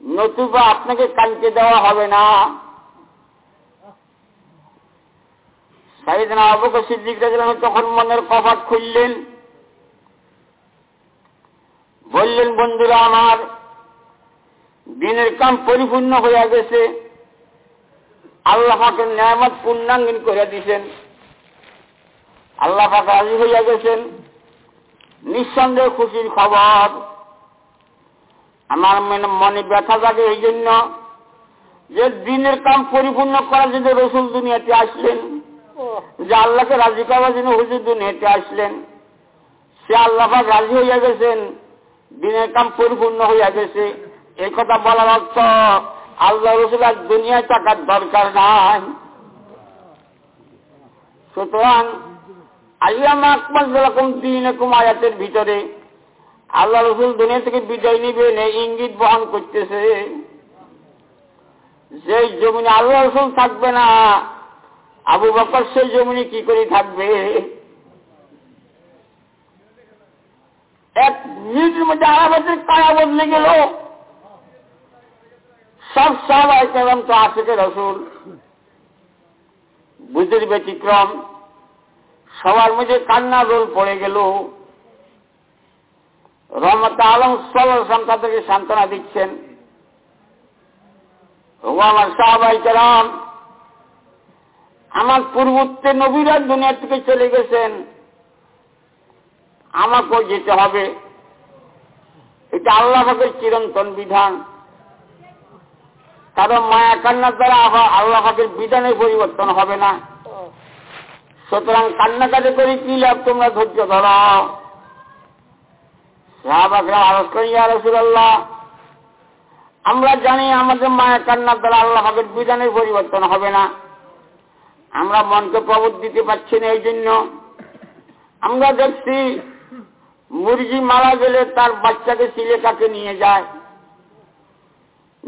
নতুবা আপনাকে কানতে দেওয়া হবে না। সাইদিনা সিদ্দিক তখন মনের কপাট খুললেন। বললেন, বন্ধুরা আমার, দিনের কাম পরিপূর্ণ হইয়া গেছে। আল্লাহ পাকে নিয়ামত পূর্ণাঙ্গীন করে দিছেন আল্লাহ পাক রাজি হইয়া গেছেন। নিঃসন্দেহ খুশির খবর। আমার মনে ব্যথা জাগে এই জন্য যে দিনের কাম পরিপূর্ণ করার জন্য রসুল দুনিয়াতে আসলেন। যে আল্লাহকে রাজি করার জন্য হুজুর দুনিয়াতে আসলেন। সে আল্লাহ রাজি হইয়া গেছেন, দিনের কাম পরিপূর্ণ হইয়া গেছে। এই কথা বলার অর্থ আল্লাহ রসুল আর দুনিয়ায় টাকার দরকার নাই। সুতরাং আয়াতের ভিতরে আল্লাহ রসুল দুনিয়া থেকে বিদায় নিবেন এই ইঙ্গিত বহন করতেছে যে জমিনে আল্লাহ রসুল থাকবে না, আবু বকর সেই জমিনে কি করে থাকবে? এক মিনিটের মধ্যে আরাবাদের কায়া বদলে গেল। সব সব আইতেম তো আশেখে রসুল। বুঝের ব্যতিক্রম সবার মধ্যে কান্না রোল পড়ে গেল। রহমত আলম সাল্লাম তাদেরকে সান্ত্বনা দিচ্ছেন। আমার সাহাবাই কেরাম আমার পূর্বত্বে নবীরা দুনিয়া থেকে চলে গেছেন। আমাকেও যেতে হবে। এটা আল্লাহ পাকের চিরন্তন বিধান। কারণ মায়া কান্নার দ্বারা আবার আল্লাহ পাকের বিধানের পরিবর্তন হবে না। সুতরাং কান্নাকাটি করে, কি লাভ তোমরা ধৈর্য ধরো? সাহাবাকরা করি রসুল্লাহ আমরা জানি আমাদের মায়া কান্নার দ্বারা আল্লাহ পাকের বিধানের পরিবর্তন হবে না। আমরা মনকে প্রবোধ দিতে পারছি না এই জন্য। আমরা দেখছি মুরগি মারা গেলে তার বাচ্চাকে সিলে কাকে নিয়ে যায়?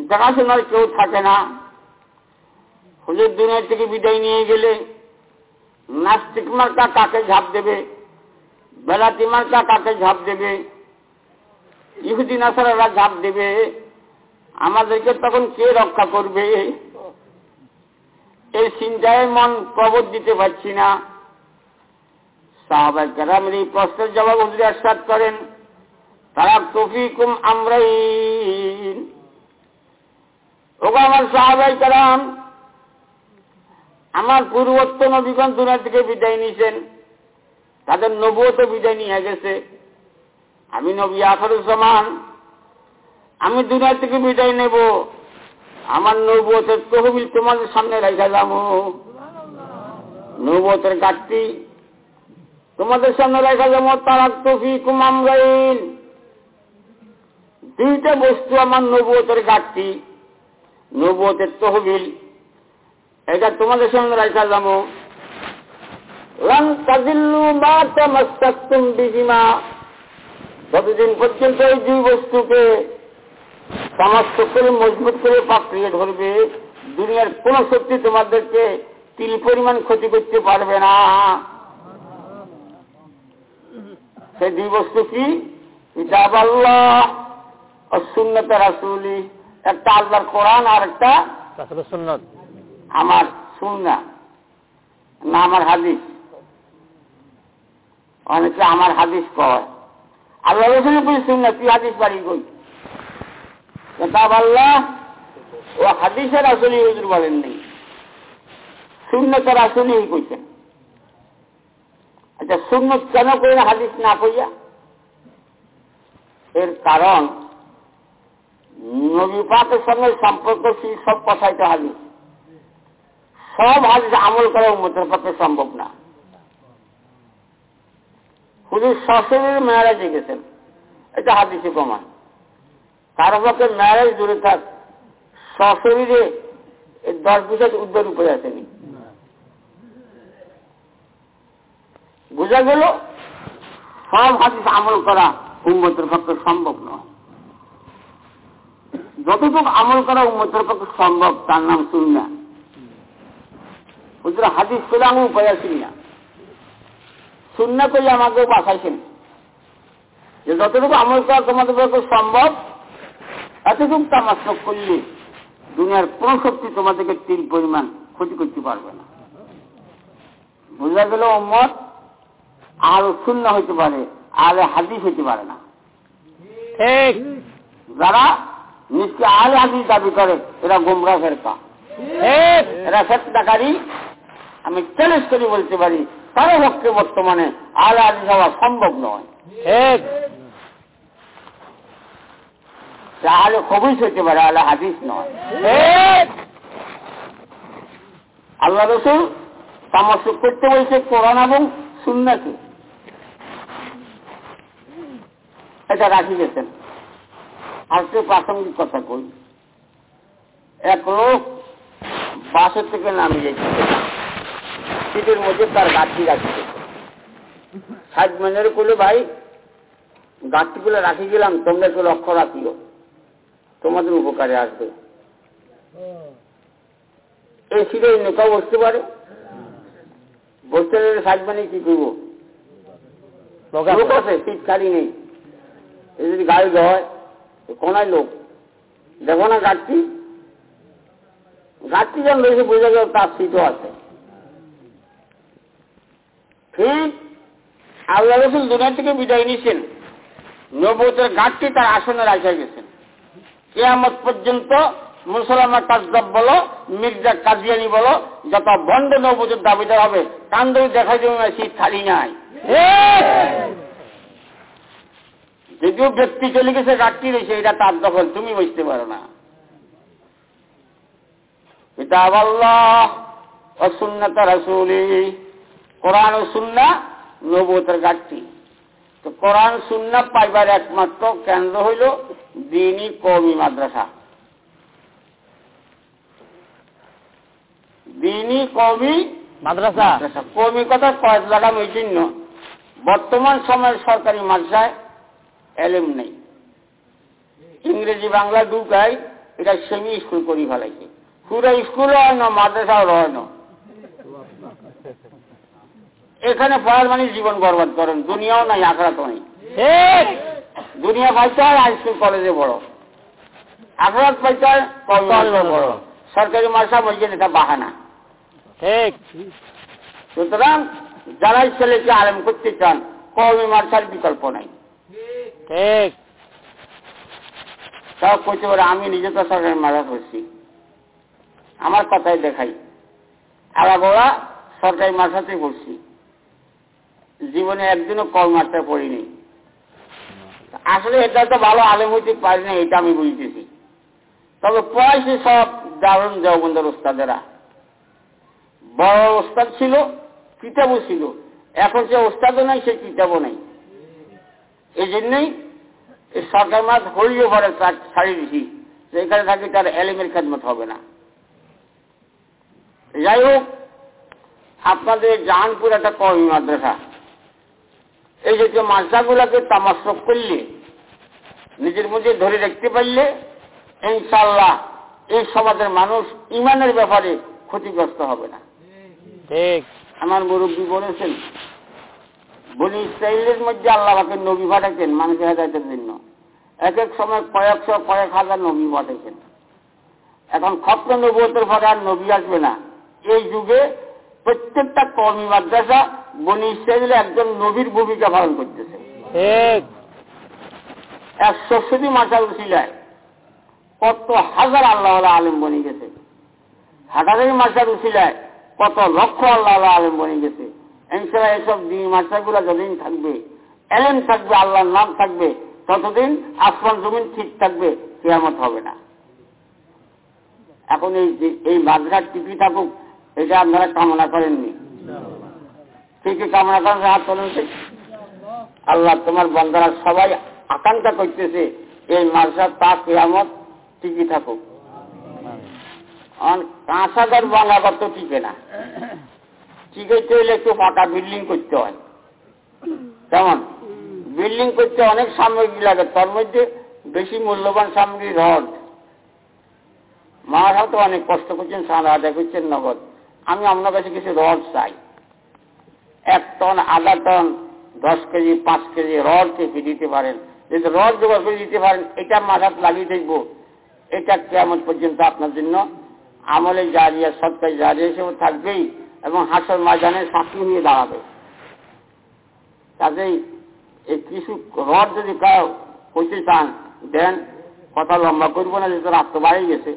দেখাশোনার কেউ থাকে না। হুজুর দুনিয়া থেকে বিদায় নিয়ে গেলে নাস্তিক মার্কা কাকে ঝাঁপ দেবে? বেলাতি মার্কা কাকে ঝাঁপ দেবে? ইহুদি, নাসারারা ঝাঁপ দেবে? আমাদেরকে তখন কে রক্ষা করবে? এই চিন্তায় মন প্রবোধ দিতে পারছি না। সাহাবাই কেরামের এই প্রশ্নের জবাব হুজুর আসাদ করেন, তারা তফিকুম আমরাই ওগো আমার সাহাবাই কেরাম আমার পূর্বত্ব নবীগণ দুনিয়া থেকে বিদায় নিয়েছেন তাদের নবুয়ত বিদায় নিয়ে গেছে। আমি নবী আখরুজ্জামান আমি দুনিয়া থেকে বিদায় নেব। আমার নবুয়তের তহবিল তোমাদের সামনে রেখে যাব। নবুয়তের গাছটি তোমাদের সামনে রেখা যাব তারা তফি কুমামরাইন দুইটা বস্তু আমার নবুয়তের গাছটি নবুয়তের তহবিল এটা তোমাদের সামনে রেখা যাব রং পর্যন্ত এই দুই বস্তুকে সমস্ত করে মজবুত করে পাকড়িয়ে ধরবে, দুনিয়ার কোন শক্তি তোমাদেরকে তিল পরিমাণ ক্ষতি করতে পারবে না। সেই দুই বস্তু কি? কিতাব আল্লাহ ও সুন্নত রাসুলি। একটা আল্লাহর কোরআন আর একটা সুন্নত। আমার সুন্না না আমার হাদিস। অনেকে আমার হাদিস কয়। আল্লাহ রসুল কই শুননা তুই হাদিস পারি কই? কিতাব আল্লাহ ও হাদিসের আসলে হুজুর বলেন নেই। সুন্নতের আসলেই কইছেন আচ্ছা সুন্নত কেন কই না হাদিস না কইয়া? এর কারণ নবী পাকের সঙ্গে সম্পর্কশীল সব কথাই তো হাদিস। সব হাদিস আমল করা উন্মতের পক্ষে সম্ভব না। হুজুর সশরীর মেয়ারাজে গেছেন এটা হাদিসে প্রমাণ। কারও পক্ষে মেয়ারাজ দূরে থাক। সশরীরে দশ বিশেষ উদ্ধার উপরে আসেনি বোঝা গেল? সব হাদিস আমল করা উন্মতের পক্ষে সম্ভব নয়। যতটুকু আমল করা উন্মতের পক্ষে সম্ভব, তার নাম শুননা হুজুর হাদিস করে আমি উপায় আসি না। শূন্য করে আমাকেও বাঁচাইছেন যে যতটুকু আমল করা তোমাদের পক্ষে সম্ভব এতটুকু তামাশক করলে দুনিয়ার কোন শক্তি তোমাদেরকে তিন পরিমাণ ক্ষতি করতে পারবে না। বোঝা গেল মত আর শূন্য হইতে পারে আর হাদিস হইতে পারে না। ঠিক। যারা নিজকে আলে হাদিস দাবি করে এরা গোমরা ফেরকা। ঠিক। এরা সত্যকারী আমি চ্যালেঞ্জ করে বলতে পারি তারও পক্ষে বর্তমানে আলে হাদিস হওয়া সম্ভব নয়। আলে খবিস হইতে পারে আলে হাদিস নয়। আল্লাহ রসুল তামাসুক করতে বলছে কোরআন এবং সুন্নাকে এটা রাখি গেছেন? আজকে প্রাসঙ্গিক কথা কই? এক লোক বাসের থেকে নামে যেতে শীতের মধ্যে তার গাছটি রাখছে। সাত মেনের করলে ভাই গাছটিগুলো রাখি গেলাম তোমরা একটু লক্ষ্য রাখিও। তোমাদের উপকারে আসবে। এই সিটে নৌকা বসতে পারে। বসতে গেলে সাইড মানে কি করব? লোক আছে। সিট খালি নেই। যদি গাড়ি হয় কোনায় লোক? দেখো না গাড়ছি গাড়ছি যখন রয়েছে বোঝা গেল তার সিটও আছে। আল্লাহ রসুল দুনিয়া থেকে বিদায় নিয়েছেন। নবতের গাছটি তার আসনে রাখা গেছেন। কেয়ামত পর্যন্ত মুসলমান কাজদাব বলো, মির্জা কাজিয়ানি বলো, যত বন্ড নবতের দাবিদার হবে কান্দই দেখা যাবে না শীত খালি নাই। যদিও ব্যক্তি চলে গেছে গাছটি রয়েছে, এটা তার দখল, তুমি বুঝতে পারো না। কিতাব আল্লাহ ও সুন্নত রসুলি। কোরআন ও সুন্না নবতের গাছটি তো কোরআন সুন্না পাইবার একমাত্র কেন্দ্র হইল দিনী কৌমি মাদ্রাসা। দিনী কৌমি মাদ্রাসা? কৌমি কথা কয়েক লাগাম এই জন্য বর্তমান সময়ের সরকারি মাদ্রাসায় এলেম নেই। ইংরেজি বাংলা ঢুকাই এটা সেমি স্কুল করি ফেলাইছে। পুরো স্কুলও হয় না মাদ্রাসাও হয় না। এখানে পড়ার মানে জীবন বরবাদ করেন। দুনিয়াও নাই আখড়াতও নেই। দুনিয়া পাইতে হয় হাই স্কুল কলেজে বড় আখড়াত পাইতে হয় বড় সরকারি মাদ্রাসা বলছেন এটা বাহানা। ঠিক। সুতরাং যারাই ছেলেকে আলেম করতে চান কমে মার্শাল বিকল্প নাই। ঠিক। তাও করতে পারে আমি নিজে তো সরকারি মার্শাল করছি আমার কথাই দেখাই। আর আলাগোড়া সরকারি মার্শালতে পড়ছি। জীবনে একদিনও কল মারতে পড়িনি। আসলে এটা তো ভালো আলেম হইতে পারি না, এটা আমি বুঝতেছি। তবে পড়াইছে সব দারুণ দেওবন্দের ওস্তাদেরা বড় ওস্তাদ ছিল, কিতাবও ছিল। এখন যে ওস্তাদও নাই, সে কিতাবও নাই। এই জন্যই সরকার মাস হইও পরে ছাড়িয়ে দিছি, যে এখানে থাকি তার এলিমের খেদমত হবে না। যাই হোক, আপনাদের জাহানপুর একটা কর্মী মাদ্রাসা। এই জাতীয় মাদ্রাসাগুলোকে তামাশক করলে নিজের মধ্যে ধরে রাখতে পারলে ইনশাল্লাহ এই সমাজের মানুষ ইমানের ব্যাপারে ক্ষতিগ্রস্ত হবে না। আমার মুরব্বী বলেছেন বলি ইসরায়েলের মধ্যে আল্লাহকে নবী পাঠাইছেন মানুষের হেদায়তের জন্য। এক এক সময় কয়েকশো কয়েক হাজার নবী পাঠাইছেন এখন খপ্ত নবতের পরে আর নবী আসবে না। এই যুগে প্রত্যেকটা কর্মী মাদ্রাসা বনি ইসরায়েলে একজন নবীর ভূমিকা পালন করতেছে। একশো শুধু মাসাল উচিলায় কত হাজার আল্লাহ আলম বনে গেছে। হাজারের মাসার উচিলায় কত লক্ষ আল্লাহ আলম বনে গেছে। ইনশাল্লাহ এসব দিন মাসাগুলো যতদিন থাকবে এলেম থাকবে আল্লাহর নাম থাকবে ততদিন আসমান জমিন ঠিক থাকবে কেয়ামত হবে না। এখন এই যে- এই মাদ্রাস টিপি থাকুক এটা আপনারা কামনা করেননি। ঠিক কামনা করেন? হাত তোলেন আল্লাহ তোমার বন্ধারা সবাই আকাঙ্ক্ষা করতেছে এই মার্শাল তা কেয়ামত টিকে থাকুক। কাঁচাদার বাংলাঘর তো টিকে না। টিকাইতে হলে একটু পাকা বিল্ডিং করতে হয়। কেমন? বিল্ডিং করতে অনেক সামগ্রী লাগে, তার মধ্যে বেশি মূল্যবান সামগ্রী রড। মারাও তো অনেক কষ্ট করছেন, সারা আদায় করছেন নগদ। আমি আপনার কাছে কিছু রড চাই। এক টন, আধা টন, দশ কেজি, পাঁচ কেজি রড থেকে দিতে পারেন? যদি রড জোগাড় করে দিতে পারেন, এটা মাথাত লাগিয়ে দেখব। এটা কেমন পর্যন্ত আপনার জন্য? আমলে জারিয়া, সৎকার জারিয়া হিসেবে থাকবেই এবং হাসর ময়দানে সাক্ষী নিয়ে দাঁড়াবে। কাজেই এই কিছু রড যদি করতে চান, দেন, কথা লম্বা করব না, যেহেতু রাত তো বাড়িয়ে গেছে।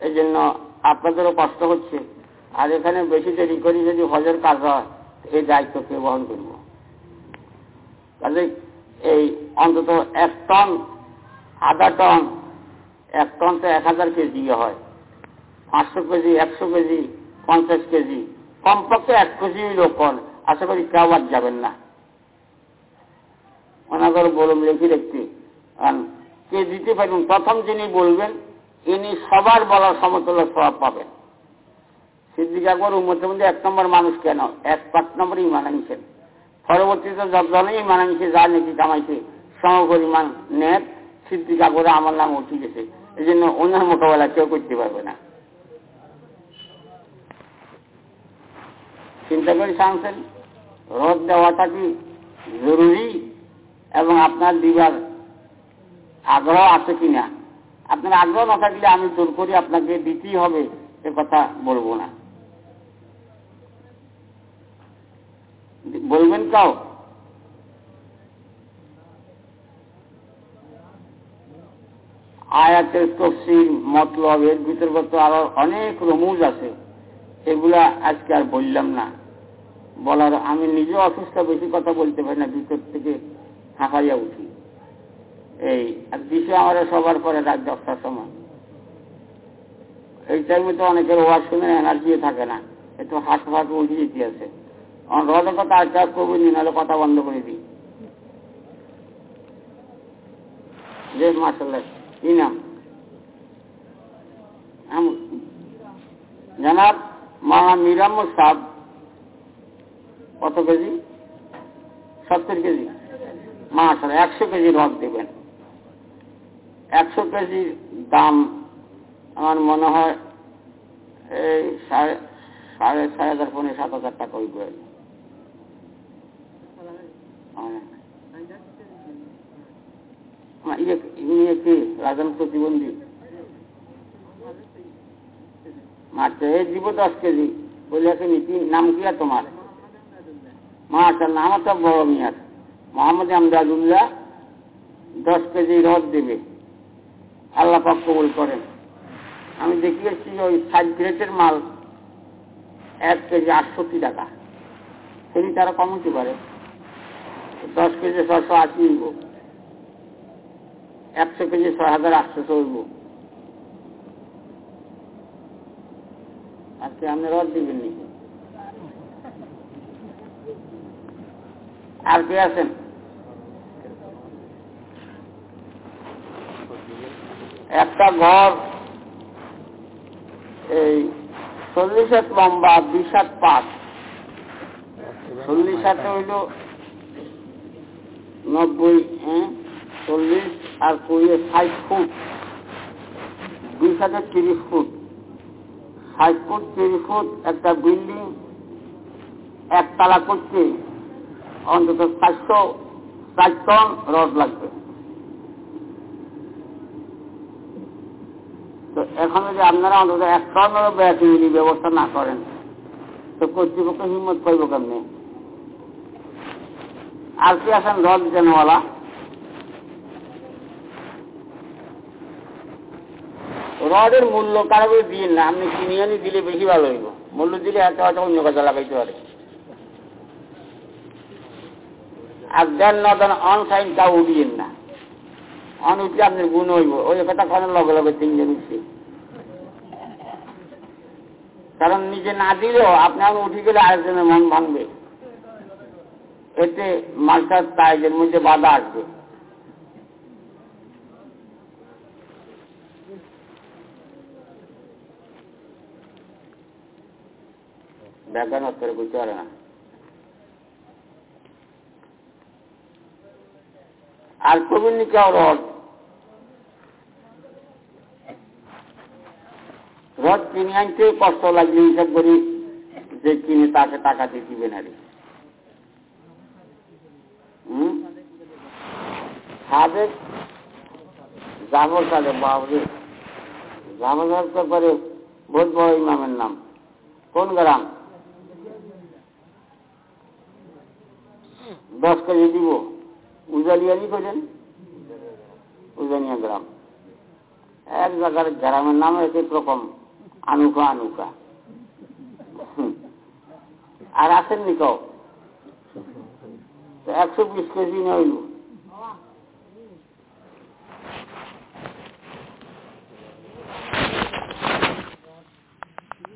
এই জন্য আপনাদেরও কষ্ট হচ্ছে। আর এখানে বেশি দেরি করি যদি হজের কাজ হয়, এই দায়িত্ব কে বহন করব। কাজে এই অন্তত এক টন, আধা টন, এক টন তো এক হাজার কেজি হয়। পাঁচশো কেজি, একশো কেজি, পঞ্চাশ কেজি, কমপক্ষে এক কেজি লোকন আশা করি কেউ আর যাবেন না। ওনাদের বলুন, লিখি দেখতে কে দিতে পারবেন? প্রথম যিনি বলবেন, ইনি সবার বলার সমতুল্য স্বভাব পাবেন। সিদ্দিক আকবর উম্মতের মধ্যে এক নম্বর মানুষ কেন? এক পাঁচ নম্বর ইমান আনছেন। পরবর্তীতে যতজনই ইমান আনছে, যা নাকি কামাইছে সম পরিমাণ নেট সিদ্দিক আকবরে আমার নাম উঠে গেছে। এই জন্য ওনার মোকাবেলা কেউ করতে পারবে না। চিন্তা করে চানছেন রদ দেওয়াটা কি জরুরি এবং আপনার দিবার আগ্রহ আছে কিনা? আপনার আগ্রহ না থাকলে আমি জোর করি আপনাকে দিতেই হবে সে কথা বলব না। বলবেন কাও? আয়াতের তফসিল, মতলব, এর ভিতরে তো আরও অনেক রমুজ আছে। এগুলা আজকে আর বললাম না। বলার, আমি নিজে অসুস্থ বেশি কথা বলতে পারি না, ভিতর থেকে হাঁপাইয়া উঠি। এই, আর দিশে আমার সবার পরে রাত দশটার সময়। এই টাইমে তো অনেকের ওয়াজ শুনে এনার্জিও থাকে না। একটু হাট ফাট উঠে যেতে আছে। আমার কথা চাষ করব নাহলে কথা বন্ধ করে দিই। যে কত কেজি? সত্তর কেজি। মাসাল একশো কেজি রদ দেবেন। একশো কেজি দাম আমার মনে হয় এই সাড়ে সাড়ে ছয় হাজার পনেরো সাত হাজার টাকা ওই ইয়ে রাজন প্রতিবন্ধী দিব দশ কেজি। বলে নীতি, নাম তোমার? মাশাল নাম বড় মিয়ার মোহাম্মদ আমদাদুল্লাহ দশ কেজি রদ দেবে। আল্লাহ পাক কবুল করেন। আমি দেখিয়েছি ওই ষাট গ্রেটের মাল এক কেজি আটষট্টি টাকা। তিনি তারা কম হতে পারে। দশ কেজি ছশো আশি একশো কেজি ছয় হাজার আটশোশো হইব আজকে আপনি রদ দিবেন নি আর কে আছেন? একটা ঘর, এই চল্লিশ হাত লম্বা বিশ হাত পাঁচ চল্লিশ হাতে হইল নব্বই হ্যাঁ? চল্লিশ আর ষাট ফুট। তিরিশ ফুট। ষাট ফুট, তিরিশ ফুট একটা বিল্ডিং অন্তত টন রড লাগবে। তো এখন যদি আপনারা অন্তত এক টনেরও ব্যাটারি ব্যবস্থা না করেন, তো কর্তৃপক্ষ হিম্মত করব কেমনি? আর কি আছেন রড দেনওয়ালা রডের মূল্য কারও দিয়ে না, আপনি কিনে আনি দিলে বেশি ভালো হইব। মূল্য দিলে এত হয়তো অন্য কাজে লাগাইতে পারে। আর দেন না, দেন অন সাইন তাও উঠিয়েন না। অন উঠলে আপনার গুণ হইব। ওই কথা করার লগে লগে তিনজন উঠছে কারণ নিজে না দিলেও আপনি আমি উঠে গেলে আরেকজনের মন ভাঙবে। এতে মালটার তাইজের মধ্যে বাধা আসবে। করে বুঝতে পারে না। আর কবির নিকাও রড। রড কিনে আনতে কষ্ট লাগলে হিসাব করি যে কিনে তাকে টাকা দিয়ে দিবে না রে। বাবরে। তো বহুত বড় ইমামের নাম। কোন গ্রাম? দশ কেজি দিব। উজালিয়ারি করেন উজানিয়া গ্রাম। এক জায়গার গ্রামের নাম হয়েছে প্রকম রকম, আনুকা আনুকা। আর আসেন নি কেউ একশো বিশ কেজি নইল